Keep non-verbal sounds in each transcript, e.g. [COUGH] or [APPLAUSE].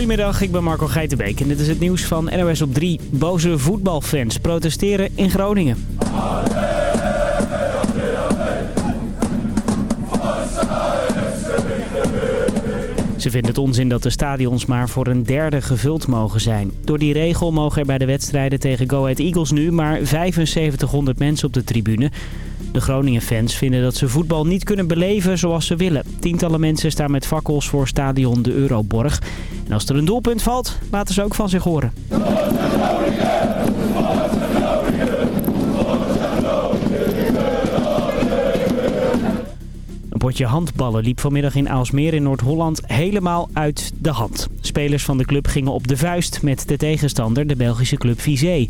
Goedemiddag, ik ben Marco Geitenbeek en dit is het nieuws van NOS op 3. Boze voetbalfans protesteren in Groningen. Ze vinden het onzin dat de stadions maar voor een derde gevuld mogen zijn. Door die regel mogen er bij de wedstrijden tegen Go Ahead Eagles nu maar 7500 mensen op de tribune. De Groningen-fans vinden dat ze voetbal niet kunnen beleven zoals ze willen. Tientallen mensen staan met fakkels voor stadion de Euroborg. En als er een doelpunt valt, laten ze ook van zich horen. Potje handballen liep vanmiddag in Aalsmeer in Noord-Holland helemaal uit de hand. Spelers van de club gingen op de vuist met de tegenstander, de Belgische club Vizé.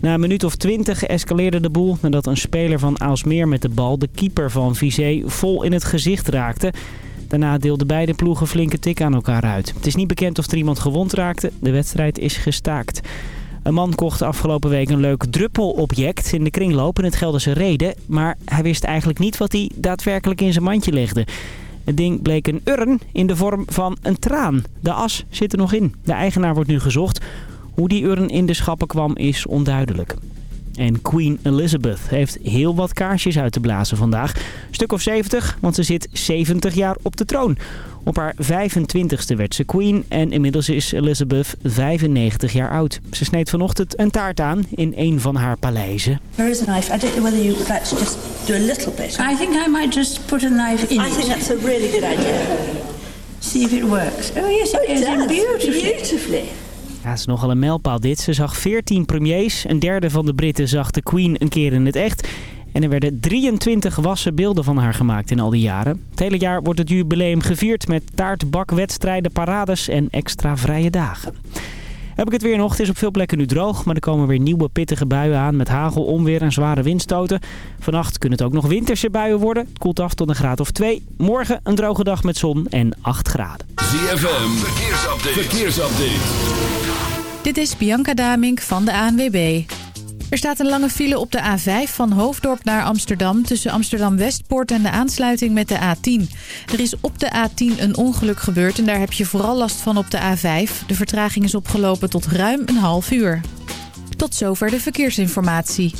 Na een minuut of twintig escaleerde de boel nadat een speler van Aalsmeer met de bal de keeper van Vizé vol in het gezicht raakte. Daarna deelden beide ploegen flinke tik aan elkaar uit. Het is niet bekend of er iemand gewond raakte. De wedstrijd is gestaakt. Een man kocht afgelopen week een leuk druppelobject in de kringloop in het Gelderse Reden. Maar hij wist eigenlijk niet wat hij daadwerkelijk in zijn mandje legde. Het ding bleek een urn in de vorm van een traan. De as zit er nog in. De eigenaar wordt nu gezocht. Hoe die urn in de schappen kwam is onduidelijk. En Queen Elizabeth heeft heel wat kaarsjes uit te blazen vandaag. Stuk of 70, want ze zit 70 jaar op de troon. Op haar 25ste werd ze queen en inmiddels is Elizabeth 95 jaar oud. Ze sneed vanochtend een taart aan in een van haar paleizen. There is a knife. I don't know whether you would like to just do a little bit. I think I might just put a knife in I think that's a really good idea. See if it works. Oh yes, it Oh, it is does. beautifully. Beautifully. Ja, het is nogal een mijlpaal dit. Ze zag 14 premiers. Een derde van de Britten zag de Queen een keer in het echt. En er werden 23 wassen beelden van haar gemaakt in al die jaren. Het hele jaar wordt het jubileum gevierd met taartbakwedstrijden, parades en extra vrije dagen. Heb ik het weer nog. Het is op veel plekken nu droog, maar er komen weer nieuwe pittige buien aan met hagel, onweer en zware windstoten. Vannacht kunnen het ook nog winterse buien worden. Het koelt af tot een graad of 2. Morgen een droge dag met zon en 8 graden. ZFM, verkeersupdate. verkeersupdate. Dit is Bianca Damink van de ANWB. Er staat een lange file op de A5 van Hoofddorp naar Amsterdam... tussen Amsterdam-Westpoort en de aansluiting met de A10. Er is op de A10 een ongeluk gebeurd en daar heb je vooral last van op de A5. De vertraging is opgelopen tot ruim een half uur. Tot zover de verkeersinformatie.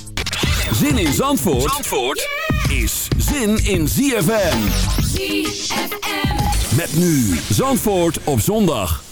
Zin in Zandvoort, Zandvoort is zin in ZFM. ZFM. Met nu Zandvoort op zondag.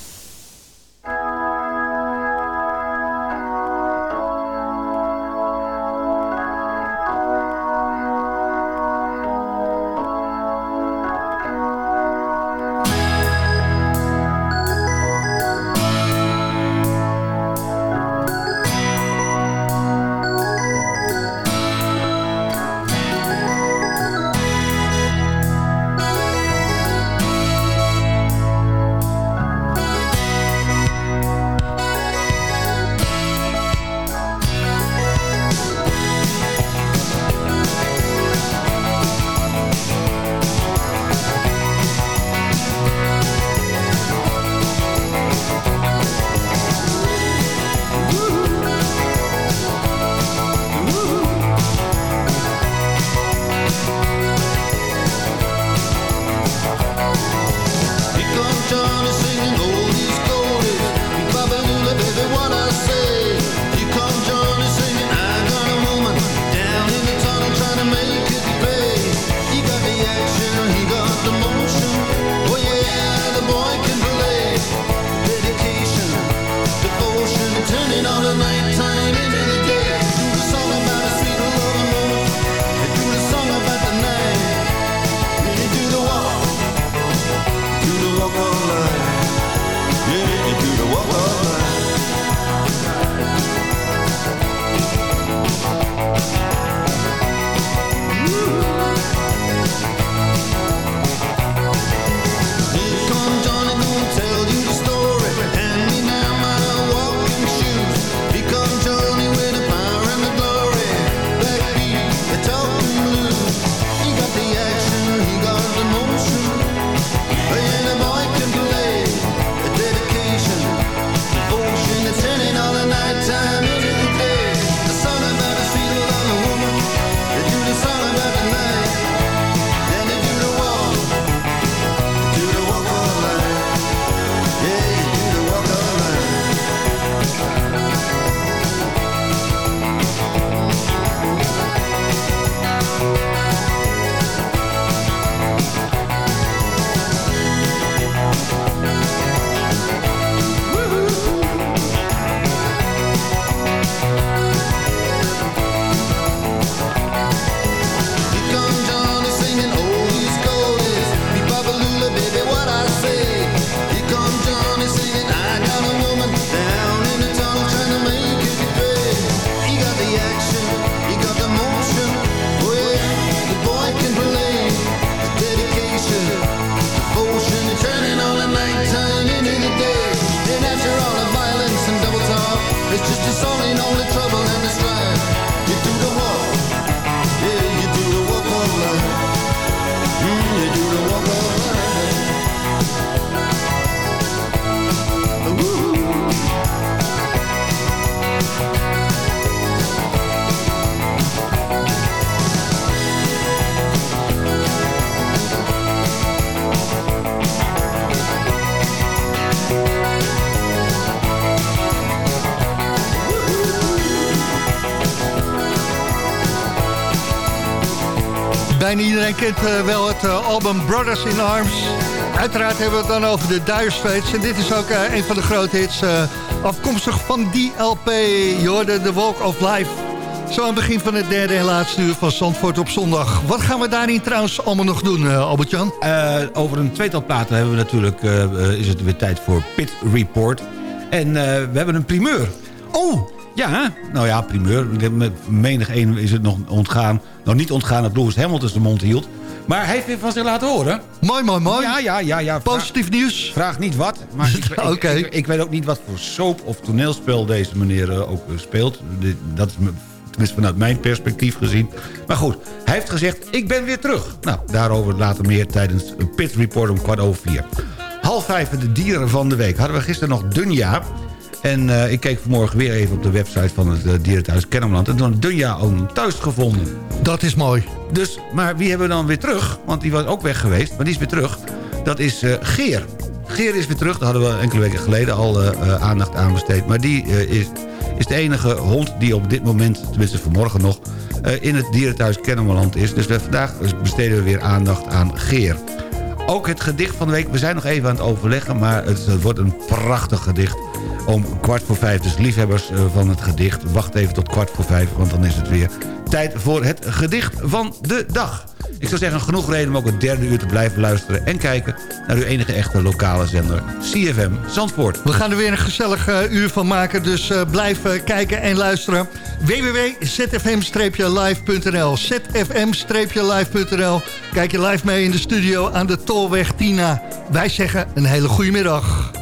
Iedereen kent wel het album Brothers in Arms. Uiteraard hebben we het dan over de Dire Straits. En dit is ook een van de grote hits afkomstig van die LP. Je hoorde The Walk of Life. Zo aan het begin van het derde en laatste uur van Zandvoort op zondag. Wat gaan we daarin trouwens allemaal nog doen, Albert-Jan? Over een tweetal platen hebben we natuurlijk, is het weer tijd voor Pit Report. En we hebben een primeur. Oh! Ja, nou ja, primeur. Met menig één is het nog ontgaan. Nog niet ontgaan dat Lewis Hamilton zijn mond hield. Maar hij heeft weer van zich laten horen. Mooi, mooi, mooi. Ja, ja, ja. ja. Positief nieuws. Vraag niet wat. Maar ik, [LAUGHS] okay. ik, ik, weet ook niet wat voor soap of toneelspel deze meneer ook speelt. Dat is Tenminste vanuit mijn perspectief gezien. Maar goed, hij heeft gezegd, ik ben weer terug. Nou, daarover later meer tijdens een Pit Report om kwart over vier. Half vijf de dieren van de week. Hadden we gisteren nog Dunja. En uh, ik keek vanmorgen weer even op de website van het uh, dierenthuis Kennemerland. En toen Dunja ook thuis gevonden. Dat is mooi. Dus, maar wie hebben we dan weer terug? Want die was ook weg geweest, maar die is weer terug. Dat is uh, Geer. Geer is weer terug. Daar hadden we enkele weken geleden al aandacht aan besteed. Maar die is is de enige hond die op dit moment, tenminste vanmorgen nog... Eh, in het dierenthuis Kennemerland is. Dus vandaag besteden we weer aandacht aan Geer. Ook het gedicht van de week. We zijn nog even aan het overleggen, maar het, wordt een prachtig gedicht. Om kwart voor vijf. Dus liefhebbers eh, van het gedicht, wacht even tot kwart voor vijf... want dan is het weer tijd voor het gedicht van de dag. Ik zou zeggen, genoeg reden om ook het derde uur te blijven luisteren... en kijken naar uw enige echte lokale zender, CFM Zandvoort. We gaan er weer een gezellig uh, uur van maken, dus uh, blijf kijken en luisteren. www.zfm-live.nl zfm-live.nl Kijk je live mee in de studio aan de Tolweg Tina. Wij zeggen een hele goede middag.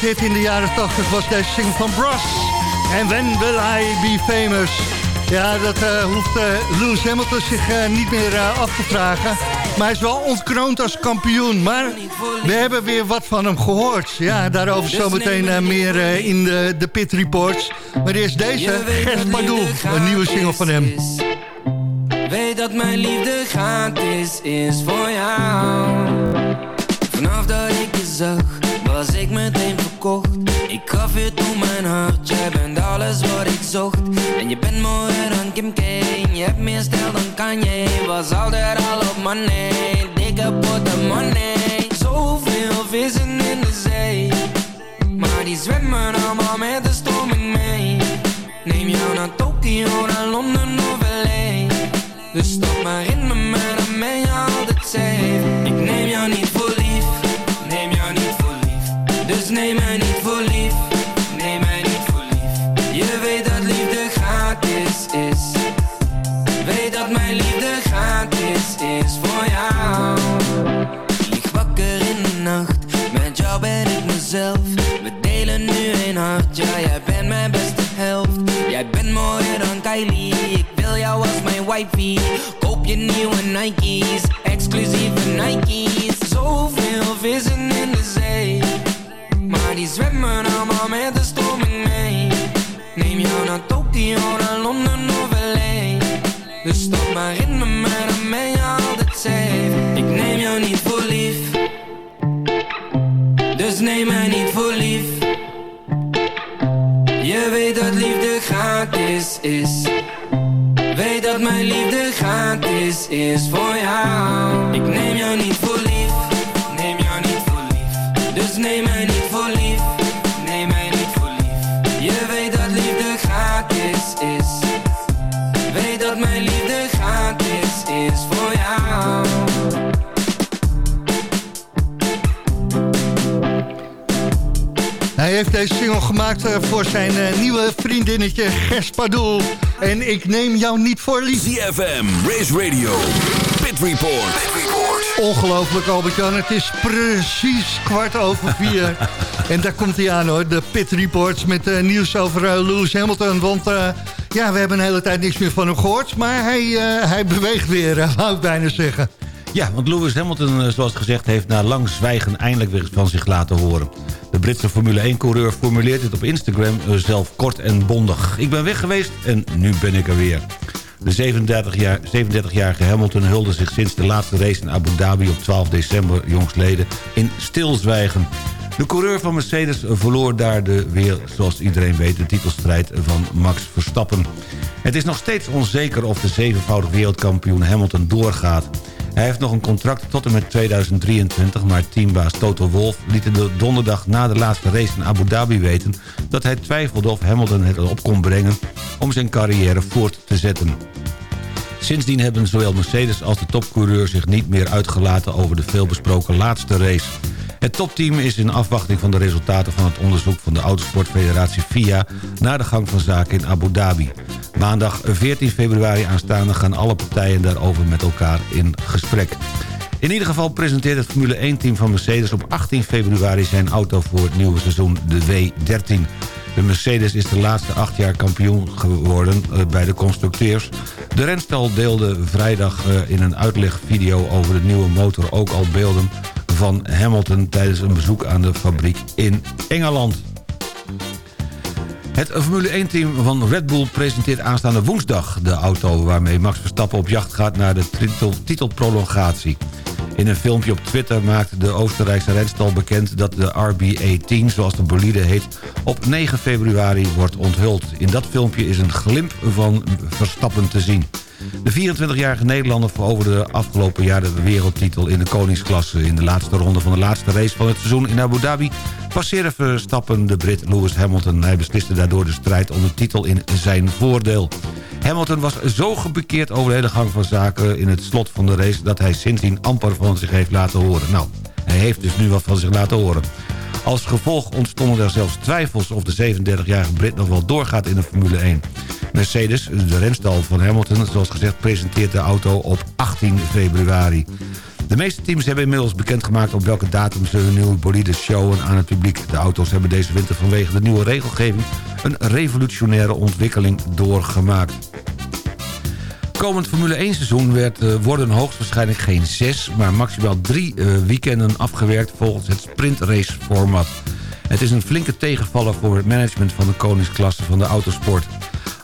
Hit in de jaren 80 was deze single van Bros. En When Will I Be Famous? Ja, dat uh, hoeft uh, Lewis Hamilton zich uh, niet meer af te vragen. Maar hij is wel ontkroond als kampioen. Maar we hebben weer wat van hem gehoord. Ja, daarover zometeen meer in de, de Pit Reports. Maar eerst deze, Gert Pardoel, een nieuwe single van hem. Weet dat mijn liefde gratis is voor jou. Vanaf dat ik je zag, was ik meteen verkocht. Ik gaf je toe mijn hart, jij bent alles wat ik zocht. En je bent mooier dan Kim K, je hebt meer stijl dan Kanye. Was altijd al op money, dikke potte money. Zoveel vissen in de zee, maar die zwemmen allemaal met de stroming mee. Neem jou naar Tokio, naar Londen of LA. Stop jij bent mijn beste helft. Jij bent mooier dan Kylie, ik wil jou als mijn wifey. Koop je nieuwe Nike's, exclusieve Nike's. Zoveel vissen in de zee, maar die zwemmen allemaal met de stroming mee. Neem jou naar Tokio, naar Londen of LA. Dus stap maar in me, maar dan ben je altijd safe. Ik neem jou niet voor lief, dus neem mij niet dat mijn liefde gratis is voor jou. Ik neem jou niet voor lief, neem jou niet voor lief. Dus neem mij heeft deze single gemaakt uh, voor zijn uh, nieuwe vriendinnetje Gerspadoel. En ik neem jou niet voor lief. CFM, Race Radio, Pit Report. Pit Report. Ongelooflijk Albert-Jan, het is precies kwart over vier. [LAUGHS] en daar komt hij aan hoor, de Pit Reports met uh, nieuws over Lewis Hamilton. Want ja, we hebben een hele tijd niks meer van hem gehoord. Maar hij, hij beweegt weer, [LAUGHS] wou ik bijna zeggen. Ja, want Lewis Hamilton, zoals gezegd, heeft na lang zwijgen eindelijk weer van zich laten horen. De Britse Formule 1-coureur formuleert dit op Instagram zelf kort en bondig. Ik ben weg geweest en nu ben ik er weer. De 37-jarige Hamilton hulde zich sinds de laatste race in Abu Dhabi op 12 december jongsleden in stilzwijgen. De coureur van Mercedes verloor daar de weer, zoals iedereen weet, de titelstrijd van Max Verstappen. Het is nog steeds onzeker of de zevenvoudig wereldkampioen Hamilton doorgaat. Hij heeft nog een contract tot en met 2023... maar teambaas Toto Wolff liet de donderdag na de laatste race in Abu Dhabi weten... dat hij twijfelde of Hamilton het op kon brengen om zijn carrière voort te zetten. Sindsdien hebben zowel Mercedes als de topcoureur zich niet meer uitgelaten... over de veelbesproken laatste race. Het topteam is in afwachting van de resultaten van het onderzoek van de Autosportfederatie FIA... naar de gang van zaken in Abu Dhabi. Maandag 14 februari aanstaande gaan alle partijen daarover met elkaar in gesprek. In ieder geval presenteert het Formule 1-team van Mercedes op 18 februari zijn auto voor het nieuwe seizoen, de W13. De Mercedes is de laatste acht jaar kampioen geworden bij de constructeurs. De renstal deelde vrijdag in een uitlegvideo over de nieuwe motor ook al beelden van Hamilton tijdens een bezoek aan de fabriek in Engeland. Het Formule 1-team van Red Bull presenteert aanstaande woensdag... de auto waarmee Max Verstappen op jacht gaat naar de titel titelprolongatie. In een filmpje op Twitter maakt de Oostenrijkse renstal bekend... dat de RBA10, zoals de bolide heet, op 9 februari wordt onthuld. In dat filmpje is een glimp van Verstappen te zien. De 24-jarige Nederlander veroverde de afgelopen jaar de wereldtitel in de koningsklasse. In de laatste ronde van de laatste race van het seizoen in Abu Dhabi... passeerde Verstappen de Brit Lewis Hamilton. Hij besliste daardoor de strijd om de titel in zijn voordeel. Hamilton was zo gebekeerd over de hele gang van zaken in het slot van de race... dat hij sindsdien amper van zich heeft laten horen. Nou, hij heeft dus nu wat van zich laten horen. Als gevolg ontstonden er zelfs twijfels of de 37-jarige Brit nog wel doorgaat in de Formule 1. Mercedes, de renstal van Hamilton, zoals gezegd, presenteert de auto op 18 februari. De meeste teams hebben inmiddels bekendgemaakt op welke datum ze hun nieuwe bolide showen aan het publiek. De auto's hebben deze winter vanwege de nieuwe regelgeving een revolutionaire ontwikkeling doorgemaakt. Komend Formule 1 seizoen werd, uh, worden hoogstwaarschijnlijk geen zes... maar maximaal drie uh, weekenden afgewerkt volgens het sprintrace format. Het is een flinke tegenvaller voor het management van de koningsklasse van de autosport.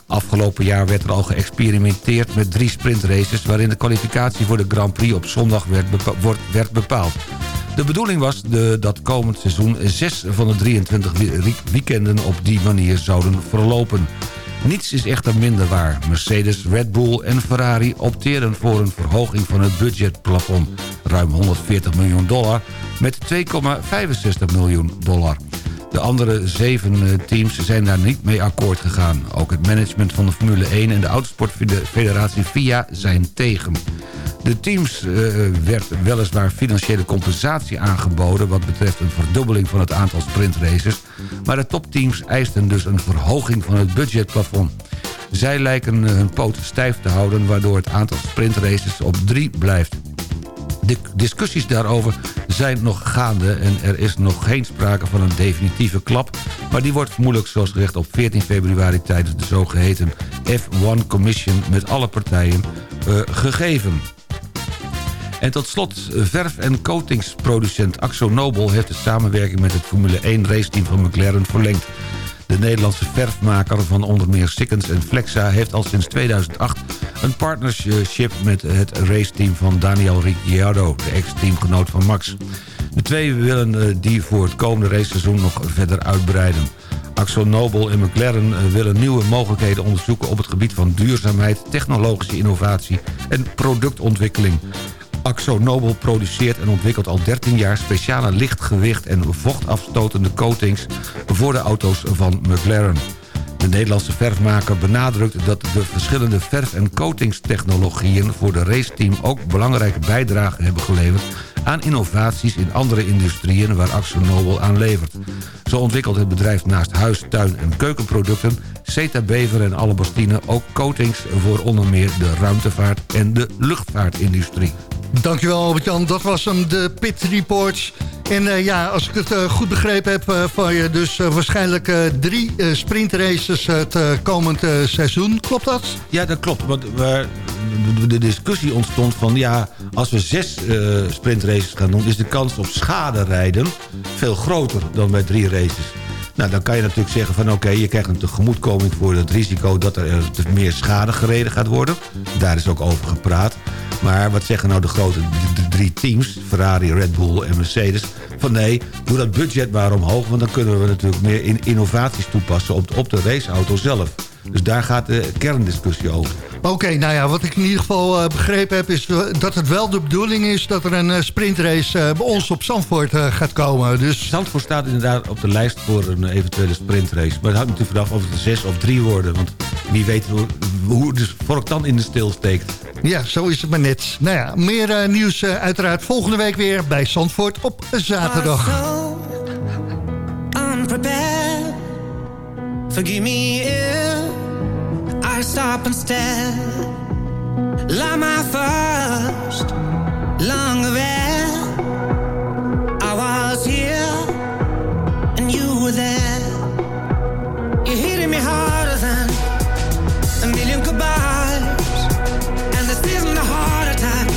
Afgelopen jaar werd er al geëxperimenteerd met drie sprintraces... waarin de kwalificatie voor de Grand Prix op zondag werd, wordt, werd bepaald. De bedoeling was de, dat komend seizoen zes van de 23 weekenden op die manier zouden verlopen. Niets is echter minder waar. Mercedes, Red Bull en Ferrari opteren voor een verhoging van het budgetplafond. Ruim 140 miljoen dollar met 2,65 miljoen dollar. De andere zeven eh, teams zijn daar niet mee akkoord gegaan. Ook het management van de Formule 1 en de Autosportfederatie FIA zijn tegen. De teams uh, werd weliswaar financiële compensatie aangeboden... wat betreft een verdubbeling van het aantal sprintraces... maar de topteams eisten dus een verhoging van het budgetplafond. Zij lijken hun poten stijf te houden... waardoor het aantal sprintraces op drie blijft. De discussies daarover zijn nog gaande en er is nog geen sprake van een definitieve klap... maar die wordt vermoedelijk zoals gezegd op 14 februari tijdens de zogeheten F1 Commission met alle partijen uh, gegeven. En tot slot, verf- en coatingsproducent Axo Nobel... heeft de samenwerking met het Formule 1 raceteam van McLaren verlengd. De Nederlandse verfmaker van onder meer Sikkens en Flexa... heeft al sinds 2008 een partnership met het raceteam van Daniel Ricciardo... de ex-teamgenoot van Max. De twee willen eh, die voor het komende raceseizoen nog verder uitbreiden. Axel Nobel en McLaren eh, willen nieuwe mogelijkheden onderzoeken... op het gebied van duurzaamheid, technologische innovatie en productontwikkeling. Axo Nobel produceert en ontwikkelt al 13 jaar speciale lichtgewicht en vochtafstotende coatings voor de auto's van McLaren. De Nederlandse verfmaker benadrukt dat de verschillende verf- en coatingstechnologieën voor de raceteam ook belangrijke bijdrage hebben geleverd aan innovaties in andere industrieën waar Axo Nobel aan levert. Zo ontwikkelt het bedrijf naast huis, tuin en keukenproducten... Ceta Bever en Alabastine ook coatings voor onder meer de ruimtevaart en de luchtvaartindustrie. Dankjewel Albert-Jan, dat was hem, de Pit Reports. En uh, ja, als ik het uh, goed begrepen heb uh, van je... dus waarschijnlijk drie sprintraces het komend seizoen. Klopt dat? Ja, dat klopt. Want de discussie ontstond van... ja, als we zes sprintraces gaan doen... is de kans op schade rijden veel groter dan bij drie races. Nou, dan kan je natuurlijk zeggen van oké, je krijgt een tegemoetkoming voor het risico dat er meer schade gereden gaat worden. Daar is ook over gepraat. Maar wat zeggen nou de grote drie teams, Ferrari, Red Bull en Mercedes... van nee, doe dat budget maar omhoog... want dan kunnen we natuurlijk meer in innovaties toepassen op de raceauto zelf. Dus daar gaat de kerndiscussie over. Oké, okay, nou ja, wat ik in ieder geval uh, begrepen heb... is dat het wel de bedoeling is dat er een uh, sprintrace uh, bij ons op Zandvoort gaat komen. Dus... Zandvoort staat inderdaad op de lijst voor een eventuele sprintrace. Maar het hangt natuurlijk vanaf of het er zes of drie worden. Want wie weet hoe, hoe de vork dan in de stil steekt. Ja, zo is het maar net. Nou ja, meer nieuws uiteraard volgende week weer bij Zandvoort op zaterdag. Unprepared. Forgive me if I stop and stare. Like my first long affair. I was here and you were there. You're hitting me harder than a million goodbyes. And this isn't a heart attack,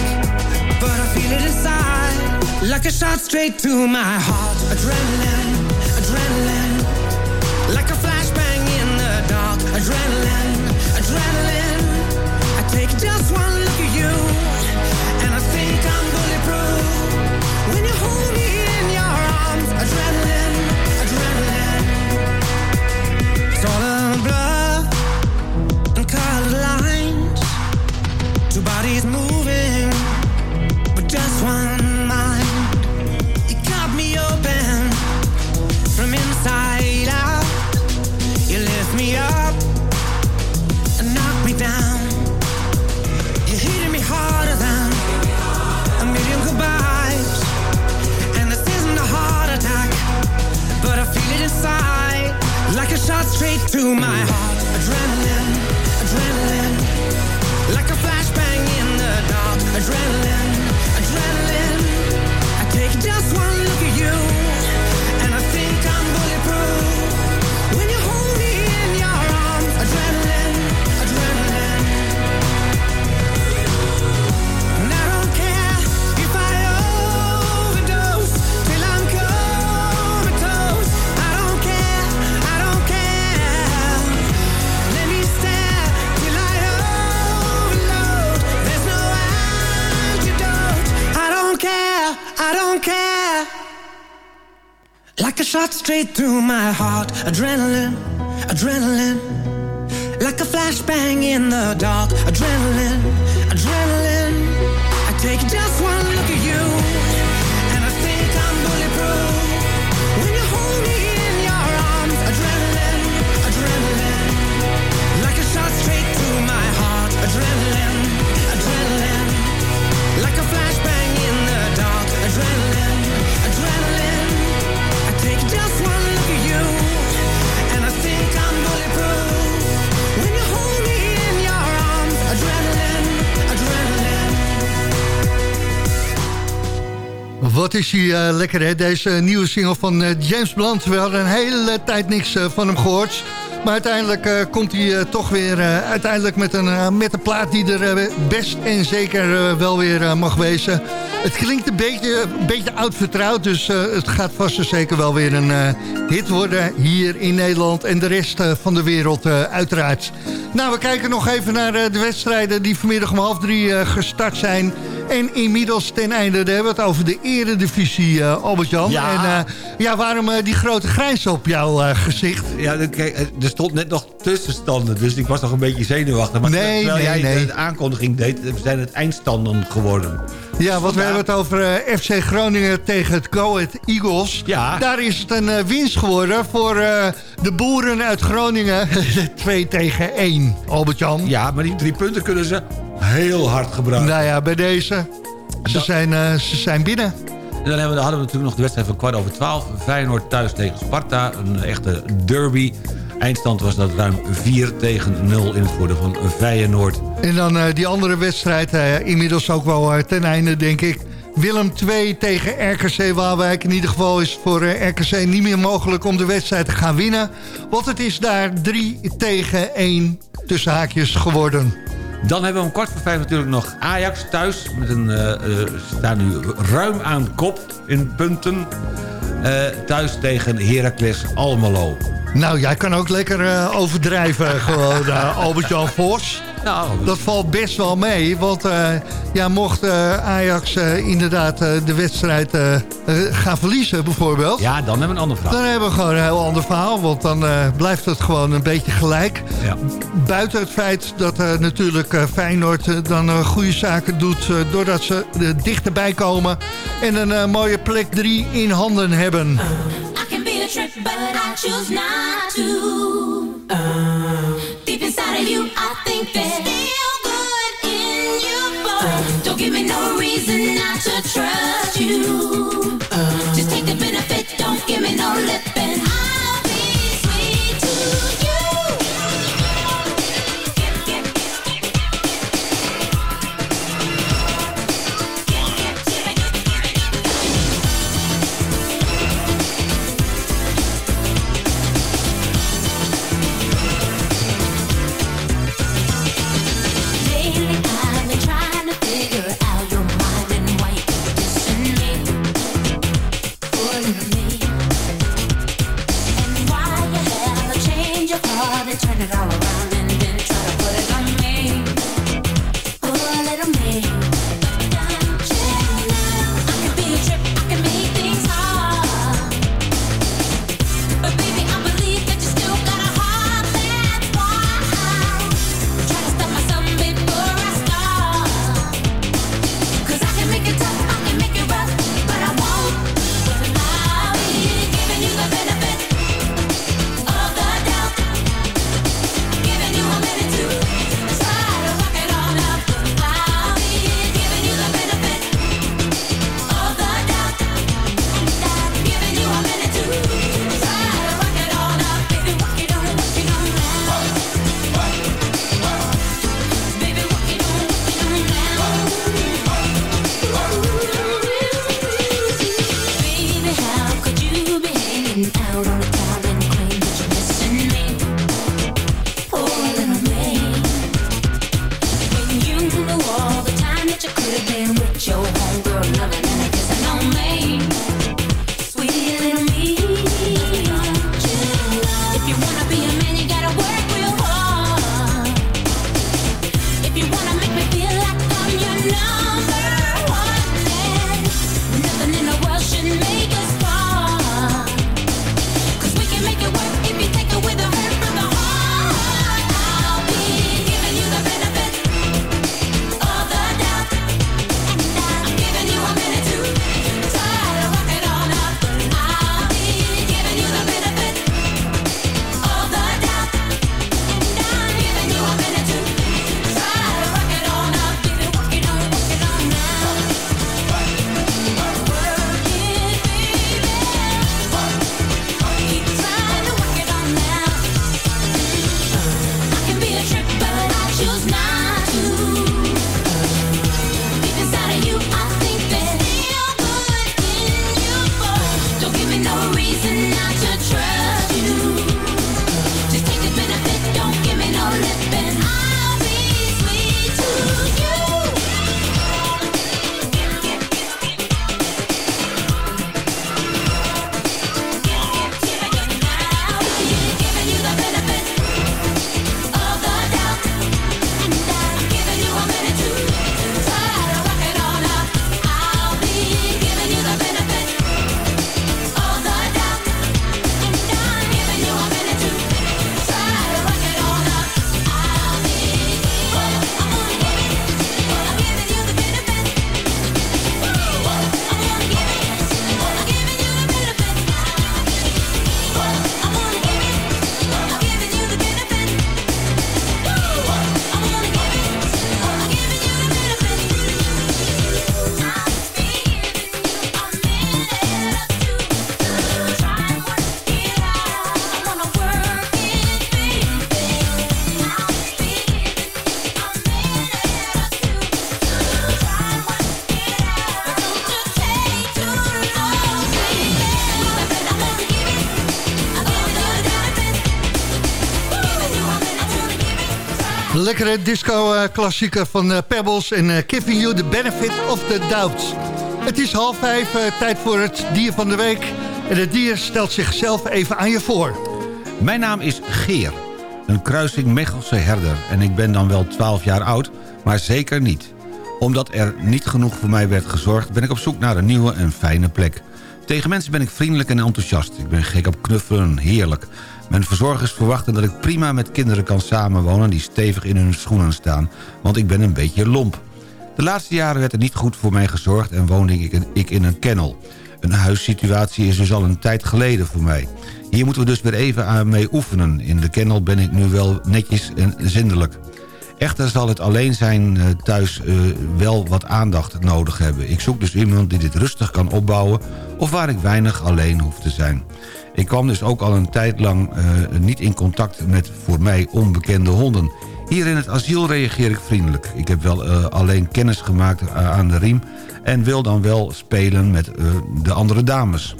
but I feel it inside. Like a shot straight to my heart. Adrenaline. Shot straight through my heart. Adrenaline, adrenaline. Like a flashbang in the dark. Adrenaline, adrenaline. I take just one Wat is hij eh, lekker, hè? Deze nieuwe single van eh, James Blunt. We hadden een hele tijd niks eh, van hem gehoord. Maar uiteindelijk komt hij toch weer uiteindelijk met een, met een plaat die er best en zeker wel weer mag wezen. Het klinkt een beetje, een beetje oud vertrouwd, dus het gaat vast en zeker wel weer een hit worden hier in Nederland en de rest van de wereld uiteraard. Nou, we kijken nog even naar de wedstrijden die vanmiddag om half drie gestart zijn. En inmiddels ten einde, daar hebben we het over de eredivisie, eh Albert-Jan. Ja. En eh, ja, waarom eh, die grote grijns op jouw gezicht? Ja, kijk, er stond net nog tussenstanden, dus ik was nog een beetje zenuwachtig. Maar Nee, terwijl nee, jij nee. de aankondiging deed, zijn het eindstanden geworden. Ja, want we hebben het over FC Groningen tegen het Go Ahead Eagles. Ja. Daar is het een winst geworden voor de boeren uit Groningen. [LAUGHS] 2 tegen 1, Albert-Jan. Ja, maar die drie punten kunnen ze heel hard gebruiken. Nou ja, bij deze, ze zijn, eh, ze zijn binnen. En dan hebben we, hadden we natuurlijk nog de wedstrijd van kwart over twaalf. Feyenoord thuis tegen Sparta, een echte derby. Eindstand was dat ruim 4 tegen 0 in het voordeel van Feyenoord. En dan eh, die andere wedstrijd, eh, inmiddels ook wel ten einde, denk ik. Willem 2 tegen RKC Waalwijk. In ieder geval is het voor RKC niet meer mogelijk om de wedstrijd te gaan winnen. Want het is daar 3 tegen 1 tussen haakjes geworden. Dan hebben we om kwart voor vijf natuurlijk nog Ajax thuis. Met een, eh eh, staan nu ruim aan kop in punten. Eh, thuis tegen Heracles Almelo. Nou, jij kan ook lekker overdrijven, [LAUGHS] gewoon, Albert-Jan Vos. Nou, Dat valt best wel mee, want eh, ja, mocht eh, Ajax eh, inderdaad eh, de wedstrijd gaan verliezen bijvoorbeeld... ja, dan hebben we een andere vraag. Dan hebben we gewoon een heel ander verhaal, want dan eh, blijft het gewoon een beetje gelijk. Ja. Buiten het feit dat eh, natuurlijk eh, Feyenoord dan eh, goede zaken doet... eh, doordat ze er dichterbij komen en een eh, mooie plek 3 in handen hebben. I can be the trick, but I choose not to. Deep inside of you, I think there's still good in you, but don't give me no reason not to trust you. Just take the benefit, don't give me no lip, Lekkere disco-klassieker van eh, Pebbles en eh, Giving You the Benefit of the Doubt. Het is half vijf, eh, tijd voor het dier van de week. En het dier stelt zichzelf even aan je voor. Mijn naam is Geer, een kruising Mechelse herder. En ik ben dan wel 12 jaar oud, maar zeker niet. Omdat er niet genoeg voor mij werd gezorgd... ben ik op zoek naar een nieuwe en fijne plek. Tegen mensen ben ik vriendelijk en enthousiast. Ik ben gek op knuffelen, heerlijk. Mijn verzorgers verwachten dat ik prima met kinderen kan samenwonen... die stevig in hun schoenen staan, want ik ben een beetje lomp. De laatste jaren werd er niet goed voor mij gezorgd... en woonde ik in, een kennel. Een huissituatie is dus al een tijd geleden voor mij. Hier moeten we dus weer even aan mee oefenen. In de kennel ben ik nu wel netjes en zindelijk. Echter zal het alleen zijn eh, thuis eh, wel wat aandacht nodig hebben. Ik zoek dus iemand die dit rustig kan opbouwen... of waar ik weinig alleen hoef te zijn. Ik kwam dus ook al een tijd lang eh, niet in contact met voor mij onbekende honden. Hier in het asiel reageer ik vriendelijk. Ik heb wel eh, alleen kennis gemaakt eh, aan de riem... en wil dan wel spelen met de andere dames.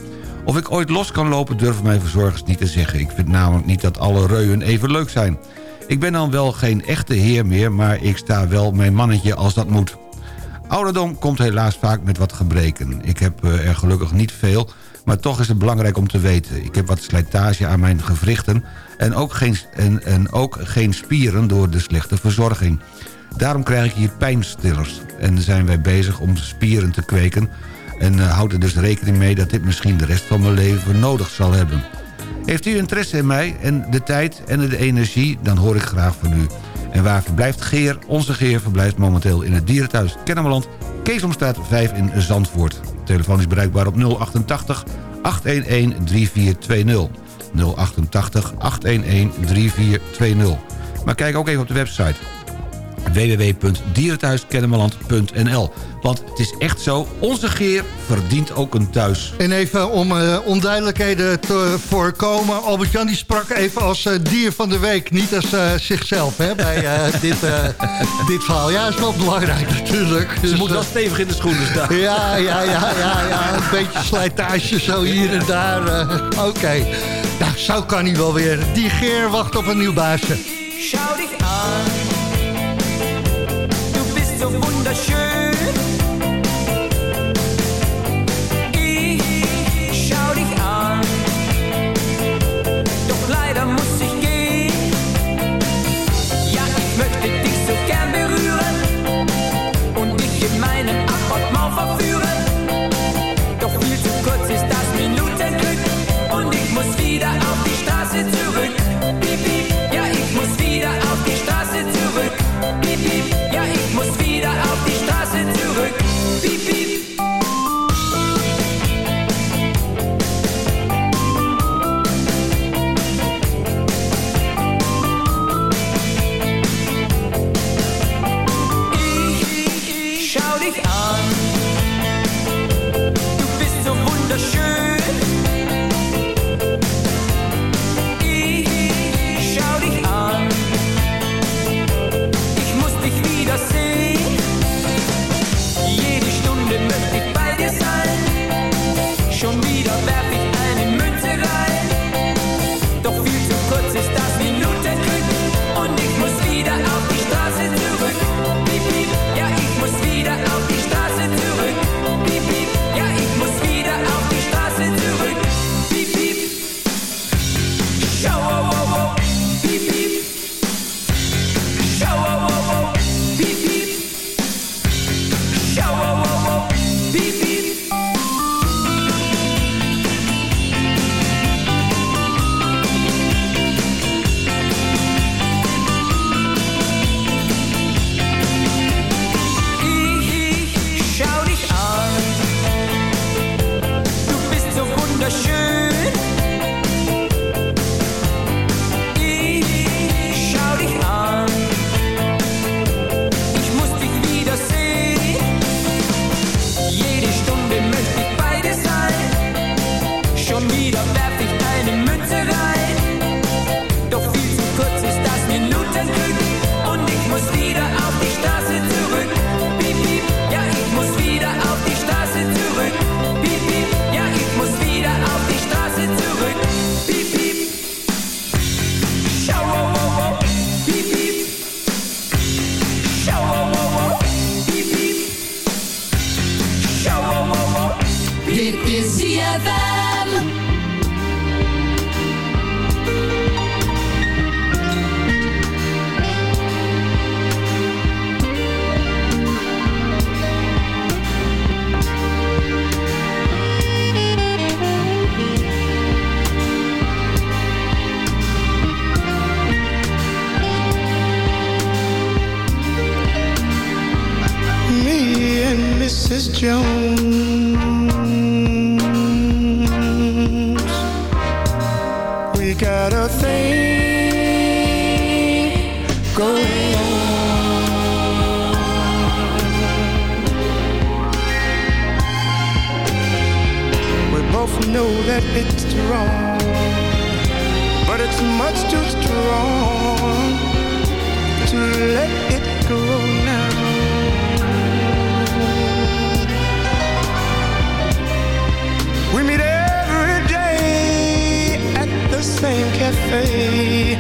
Of ik ooit los kan lopen durven mijn verzorgers niet te zeggen. Ik vind namelijk niet dat alle reuën even leuk zijn. Ik ben dan wel geen echte heer meer, maar ik sta wel mijn mannetje als dat moet. Ouderdom komt helaas vaak met wat gebreken. Ik heb er gelukkig niet veel, maar toch is het belangrijk om te weten. Ik heb wat slijtage aan mijn gewrichten en ook geen, en, en ook geen spieren door de slechte verzorging. Daarom krijg ik hier pijnstillers en zijn wij bezig om spieren te kweken... en uh, houd er dus rekening mee dat dit misschien de rest van mijn leven nodig zal hebben. Heeft u interesse in mij en de tijd en de energie, dan hoor ik graag van u. En waar verblijft Geer? Onze Geer verblijft momenteel in het dierenthuis Kennemerland... Keesomstraat 5 in Zandvoort. Telefoon is bereikbaar op 088 811 3420. 088 811 3420. Maar kijk ook even op de website www.dierenthuiskennemerland.nl. Want het is echt zo, onze Geer verdient ook een thuis. En even om uh, onduidelijkheden te voorkomen. Albert-Jan die sprak even als uh, dier van de week. Niet als uh, zichzelf hè, bij [LAUGHS] dit, dit verhaal. Ja, is wel belangrijk natuurlijk. Ze dus, moet wel stevig in de schoenen staan. [LAUGHS] Ja, ja, ja, ja, ja. Een beetje slijtage zo hier en daar. Oké. Okay. Nou, zo kan hij wel weer. Die Geer wacht op een nieuw baasje. Schau dich an. So wunderschön. Same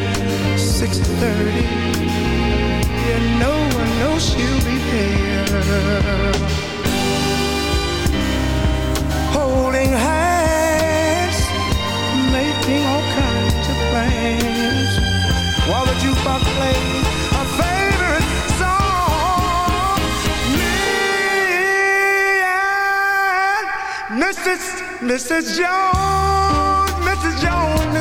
6:30. Yeah, no one knows she'll be there. Holding hands, making all kinds of plans, while the jukebox plays favorite song. Me and. Mrs. Mrs. Jones,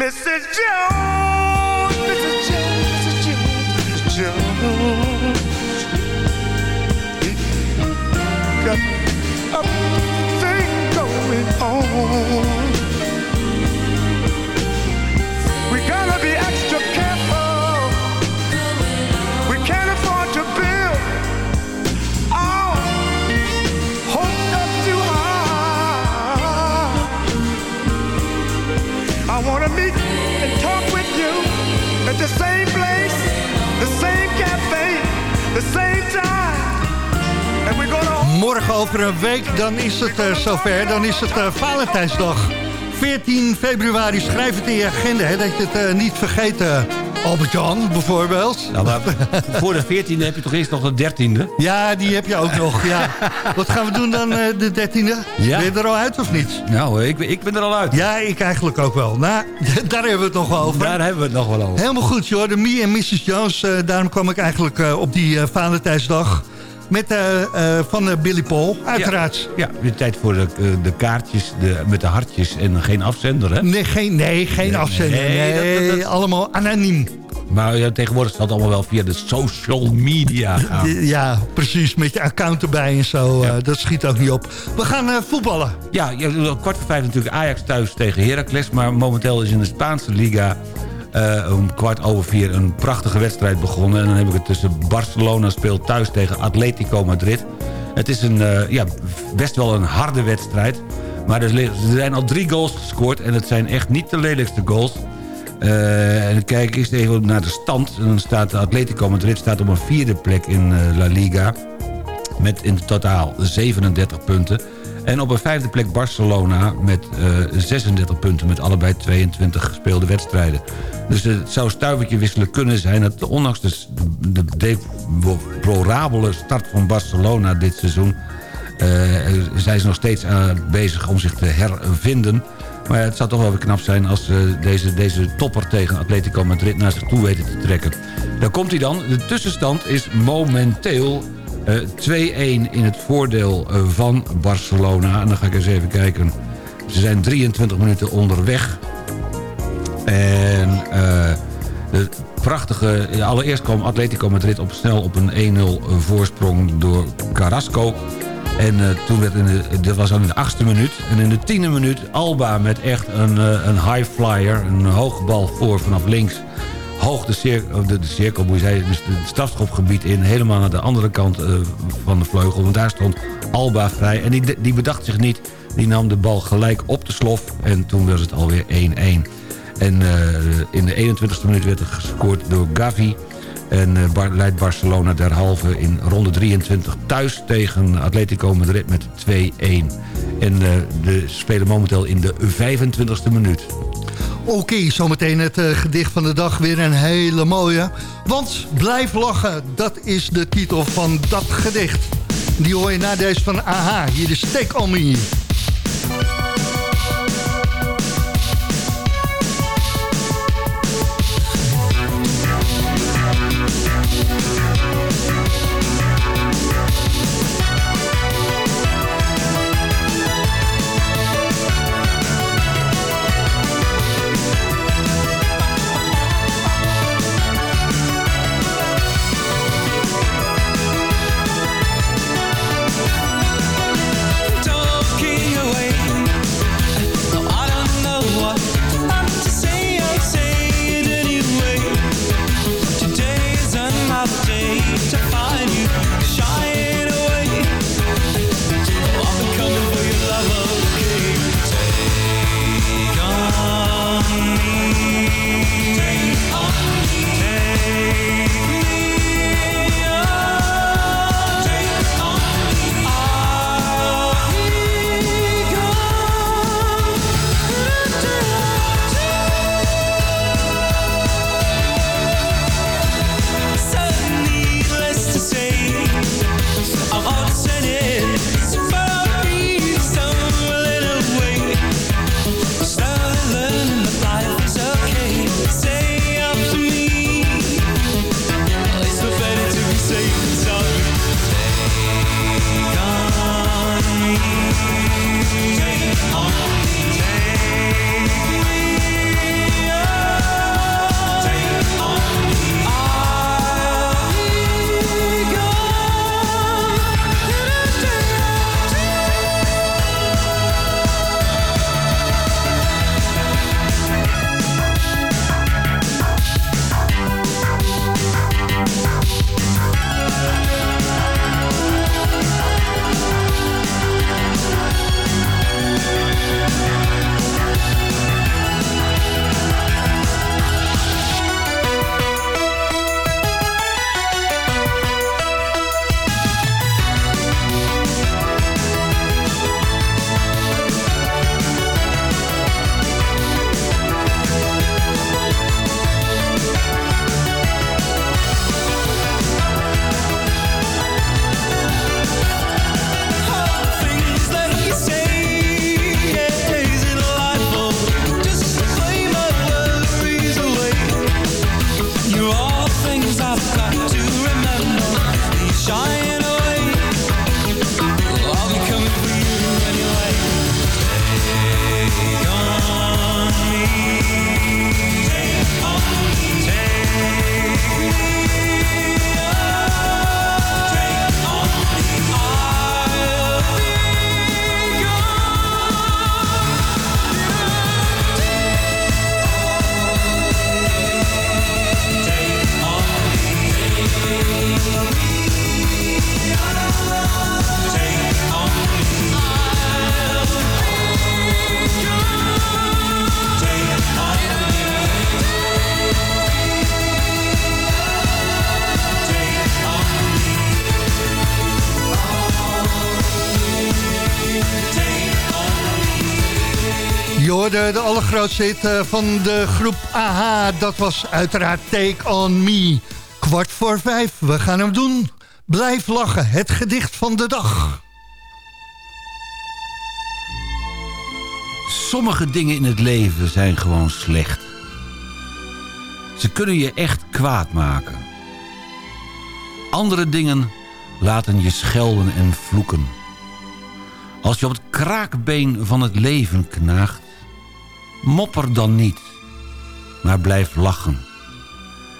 Mrs. Jones, Mrs. Jones, Mrs. Jones, Mrs. Jones. Got a thing going on. Morgen over een week, dan is het eh, zover. Dan is het eh, Valentijnsdag. 14 februari, schrijf het in je agenda, hè, dat je het eh, niet vergeet. Albert-Jan bijvoorbeeld. Nou, maar voor de 14e heb je toch eerst nog de 13e? Ja, die heb je ook nog. Ja. Wat gaan we doen dan de 13e? Ja. Ben je er al uit of niet? Nou, ik, ik ben er al uit. Ja, ik eigenlijk ook wel. Nou, [LAUGHS] daar hebben we het nog wel over. Daar hebben we het nog wel over. Helemaal goed, joh. De Me en Mrs. Jones. daarom kwam ik eigenlijk op die Valentijnsdag. Met eh, eh, van eh, Billy Paul, uiteraard. Ja, weer tijd voor de, de kaartjes de, met de hartjes en geen afzender, hè? Nee, geen, nee, geen Nee, afzender. nee, Nee, dat- dat- allemaal anoniem. Maar ja, tegenwoordig het allemaal wel via de social media gaan. De- Ja, precies. Met je account erbij en zo. dat schiet ook niet op. We gaan voetballen. Ja, ja, kwart voor vijf natuurlijk Ajax thuis tegen Heracles. Maar momenteel is in de Spaanse Liga eh, om kwart over vier een prachtige wedstrijd begonnen. En dan heb ik het tussen Barcelona speelt thuis tegen Atletico Madrid. Het is een, eh, ja, best wel een harde wedstrijd. Maar er, zijn al drie goals gescoord en het zijn echt niet de lelijkste goals. Eh, en kijk eens even naar de stand. Dan staat Atletico Madrid staat op een vierde plek in La Liga. Met in totaal 37 punten. En op een vijfde plek Barcelona met eh, 36 punten... met allebei 22 gespeelde wedstrijden. Dus het zou stuivertje wisselen kunnen zijn... dat ondanks de, de deplorabele start van Barcelona dit seizoen... eh, zijn ze nog steeds eh, bezig om zich te hervinden... Maar het zou toch wel weer knap zijn als ze deze, deze topper tegen Atletico Madrid naar zich toe weten te trekken. Daar komt hij dan. De tussenstand is momenteel eh, 2-1 in het voordeel eh, van Barcelona. En dan ga ik eens even kijken. Ze zijn 23 minuten onderweg. En eh, de prachtige... allereerst kwam Atletico Madrid op snel op een 1-0 voorsprong door Carrasco. En eh, toen werd in de, dat was in de achtste minuut. En in de tiende minuut Alba met echt een, eh, een high flyer. Een hoge bal voor vanaf links. Hoog de, cirkel, de, de cirkel, moet het strafschopgebied in. Helemaal naar de andere kant eh, van de vleugel. Want daar stond Alba vrij. En die, die bedacht zich niet. Die nam de bal gelijk op de slof. En toen was het alweer 1-1. En eh, in de 21ste minuut werd er gescoord door Gavi. En eh, leidt Barcelona derhalve in ronde 23 thuis tegen Atletico Madrid met 2-1. En eh, de spelen momenteel in de 25ste minuut. Oké, zometeen het eh, gedicht van de dag. Weer een hele mooie. Want blijf lachen, dat is de titel van dat gedicht. Die hoor je na deze van AHA. Hier is Take On Me. Hoorde de allergrootste eh, van de groep AHA. Dat was uiteraard Take On Me. Kwart voor vijf, we gaan hem doen. Blijf lachen, het gedicht van de dag. Sommige dingen in het leven zijn gewoon slecht. Ze kunnen je echt kwaad maken. Andere dingen laten je schelden en vloeken. Als je op het kraakbeen van het leven knaagt... mopper dan niet, maar blijf lachen.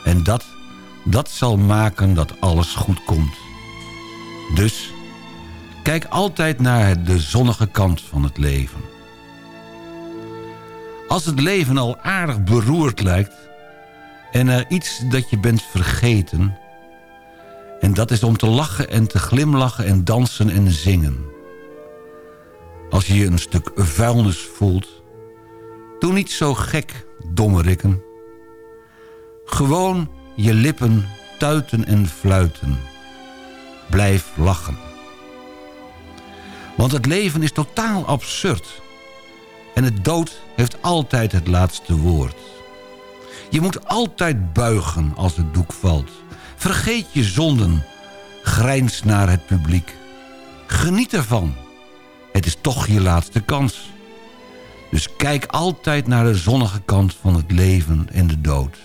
En dat, dat zal maken dat alles goed komt. Dus, kijk altijd naar de zonnige kant van het leven. Als het leven al aardig beroerd lijkt... en er iets dat je bent vergeten... en dat is om te lachen en te glimlachen en dansen en zingen... Als je je een stuk vuilnis voelt... doe niet zo gek, dommerikken. Gewoon je lippen tuiten en fluiten. Blijf lachen. Want het leven is totaal absurd. En het dood heeft altijd het laatste woord. Je moet altijd buigen als het doek valt. Vergeet je zonden. Grijns naar het publiek. Geniet ervan. Het is toch je laatste kans. Dus kijk altijd naar de zonnige kant van het leven en de dood.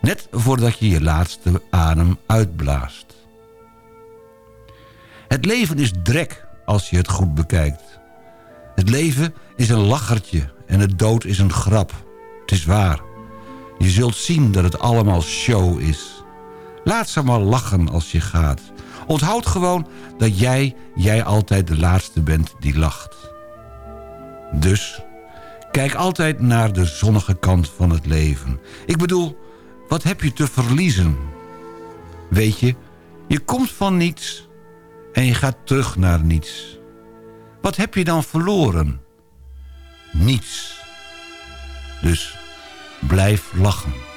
Net voordat je je laatste adem uitblaast. Het leven is drek als je het goed bekijkt. Het leven is een lachertje en de dood is een grap. Het is waar. Je zult zien dat het allemaal show is. Laat ze maar lachen als je gaat. Onthoud gewoon dat jij, jij altijd de laatste bent die lacht. Dus, kijk altijd naar de zonnige kant van het leven. Ik bedoel, wat heb je te verliezen? Weet je, je komt van niets en je gaat terug naar niets. Wat heb je dan verloren? Niets. Dus blijf lachen.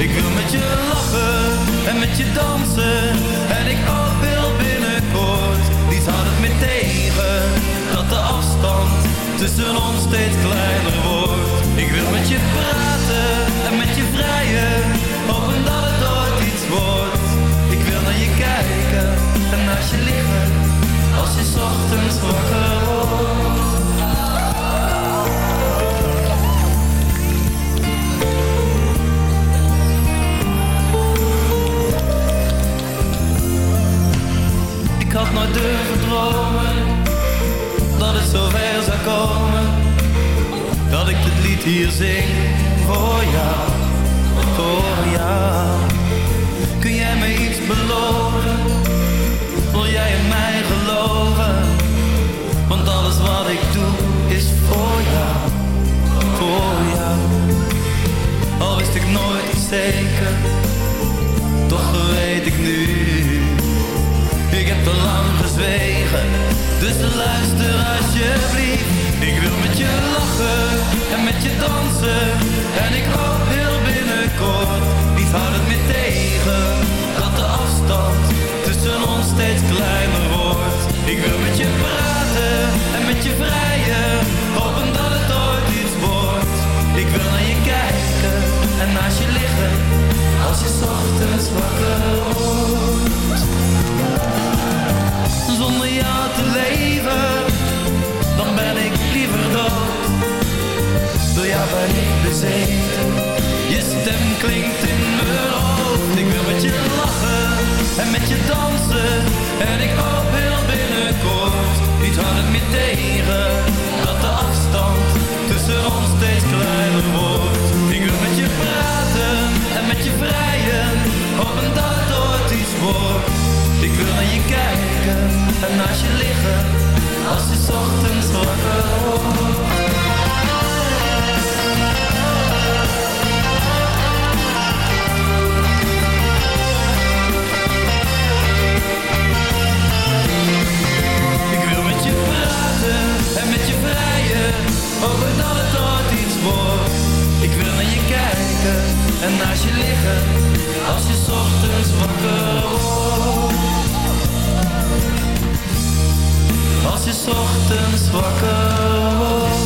Ik wil met je lachen en met je dansen. Hier zing voor jou, voor jou. Kun jij me iets beloven? Wil jij in mij geloven? Want alles wat ik doe is voor jou, voor jou. Al wist ik nooit zeker, toch weet ik nu. Ik heb te lang gezwegen, dus luister alsjeblieft. Ik wil met je en met je dansen. En ik hoop heel binnenkort, niet houdt het meer tegen. Dat de afstand tussen ons steeds kleiner wordt. Ik wil met je praten en met je vrijen. Hopen dat het ooit iets wordt. Ik wil naar je kijken en naast je liggen. je 's ochtends wakker wordt. Zonder jou te leven, dan ben ik liever dood. Door jou ben ik bezeten, je stem klinkt in mijn hoofd. Ik wil met je lachen en met je dansen, en ik hoop heel binnenkort. Niet het meer tegen, dat de afstand tussen ons steeds kleiner wordt. Ik wil met je praten en met je vrijen, hopen dat het ooit iets wordt. Ik wil naar je kijken en naast je liggen, als je ochtends wakker wordt. En naast je liggen, als je ochtends wakker wordt. Als je ochtends wakker wordt.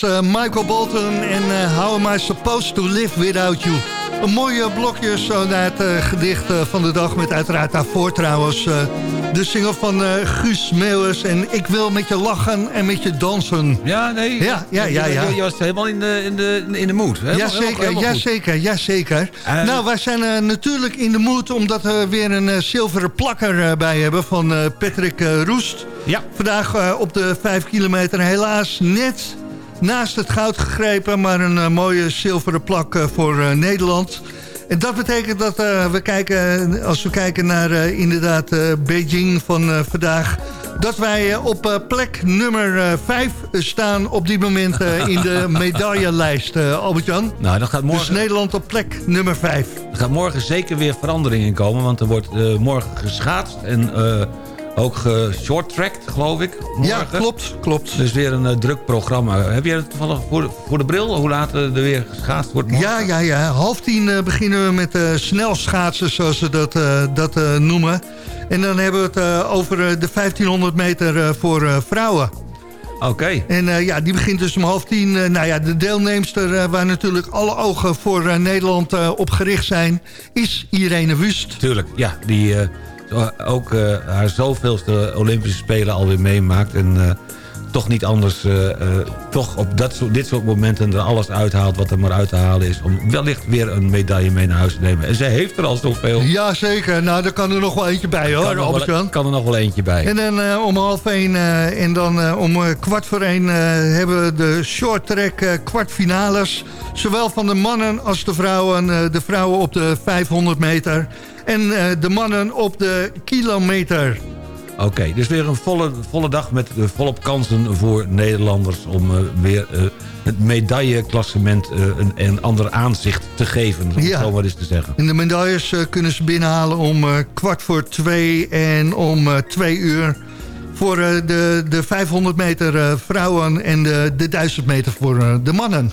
Was eh, Michael Bolton en eh, How Am I Supposed to Live Without You. Een mooie blokje zo naar het eh, gedicht van de dag... met uiteraard daarvoor trouwens de single van Guus Meeuwers... en Ik wil met je lachen en met je dansen. Ja, nee. Ja, ja, ja, ja. Je, je was helemaal in de, in de, in de mood. Helemaal- Jazeker, helemaal- jazeker, jazeker. Nou, wij zijn natuurlijk in de mood omdat we weer een zilveren plakker bij hebben van Patrick Roest. Ja. Vandaag op de 5 kilometer helaas net naast het goud gegrepen... maar een eh, mooie zilveren plak eh, voor eh, Nederland. En dat betekent dat we kijken, als we kijken naar inderdaad Beijing van vandaag... dat wij op plek nummer 5 staan op dit moment in de [LAUGHS] medaillelijst, Albert-Jan. Nou, dat gaat Dus morgen, Nederland op plek nummer 5. er gaat morgen zeker weer verandering in komen. Want er wordt morgen geschaatst en ook geshorttracked, geloof ik. Ja, morgen. klopt, klopt. Dus weer een eh, druk programma. Heb je het toevallig voor de, voor de bril? Hoe laat eh, er weer geschaatst wordt morgen? Ja, ja, ja. Half tien eh, beginnen we met eh snelschaatsen, zoals ze dat, eh, dat eh, noemen. En dan hebben we het eh, over eh, de 1500 meter eh, voor eh, vrouwen. Oké. En eh, ja, die begint dus om half tien. Eh, nou ja, de deelnemster eh, waar natuurlijk alle ogen voor eh, Nederland eh, op gericht zijn... is Irene Wust. Tuurlijk, ja. Die eh, ook eh, haar zoveelste Olympische Spelen alweer meemaakt. En eh, toch niet anders, eh, eh, toch op dat soort, dit soort momenten er alles uithaalt wat er maar uit te halen is. Om wellicht weer een medaille mee naar huis te nemen. En zij heeft er al zoveel. Jazeker, nou daar kan er nog wel eentje bij hoor, er wel, Albert-Jan. kan er nog wel eentje bij. En dan eh, om half één eh, en dan eh, om eh, kwart voor één eh, hebben we de short track eh, kwartfinales. Zowel van de mannen als de vrouwen. eh, de vrouwen op de 500 meter en eh, de mannen op de kilometer. Oké, dus weer een volle, volle dag met eh, volop kansen voor Nederlanders... om eh, weer het medailleklassement een, een ander aanzicht te geven. Om het Ja. zo maar eens te zeggen. En de medailles kunnen ze binnenhalen om kwart voor twee en om twee uur... voor de, de 500 meter vrouwen en de, de 1000 meter voor de mannen.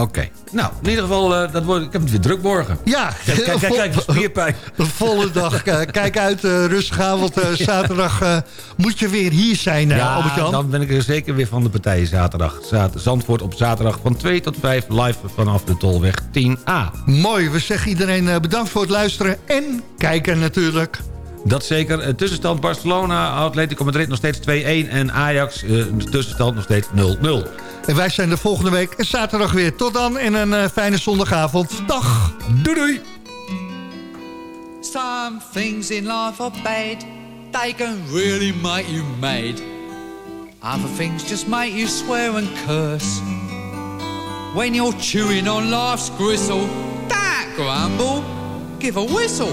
Oké, nou, in ieder geval, eh, dat wordt, ik heb het weer druk morgen. Ja, Kijk, kijk, kijk, kijk spierpijn. [LAUGHS] Een volle dag. Eh, Kijk uit, rustig avond. eh, [LAUGHS] zaterdag eh, moet je weer hier zijn, uh, Ja, Albert-Jan. dan ben ik er zeker weer van de partij zaterdag. Zat- Zandvoort op zaterdag van 2 tot 5 live vanaf de Tolweg 10A. Mooi, we zeggen iedereen bedankt voor het luisteren en kijken natuurlijk. Dat zeker. Eh, Tussenstand Barcelona, Atletico Madrid nog steeds 2-1 en Ajax eh, tussenstand nog steeds 0-0. En wij zijn de volgende week zaterdag weer. Tot dan en een eh, fijne zondagavond. Dag. Doei doei. Some things in life are bad. They can really make you mad. Other things just make you swear and curse. When you're chewing on life's gristle, don't grumble, give a whistle.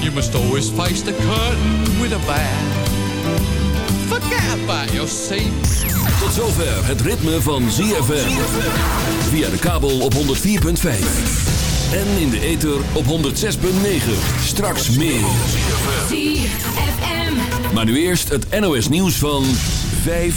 You must always face the curtain with a bow. Forget about your seat. Tot zover het ritme van ZFM. Via de kabel op 104.5. En in de ether op 106.9. Straks meer. ZFM. Maar nu eerst het NOS nieuws van 5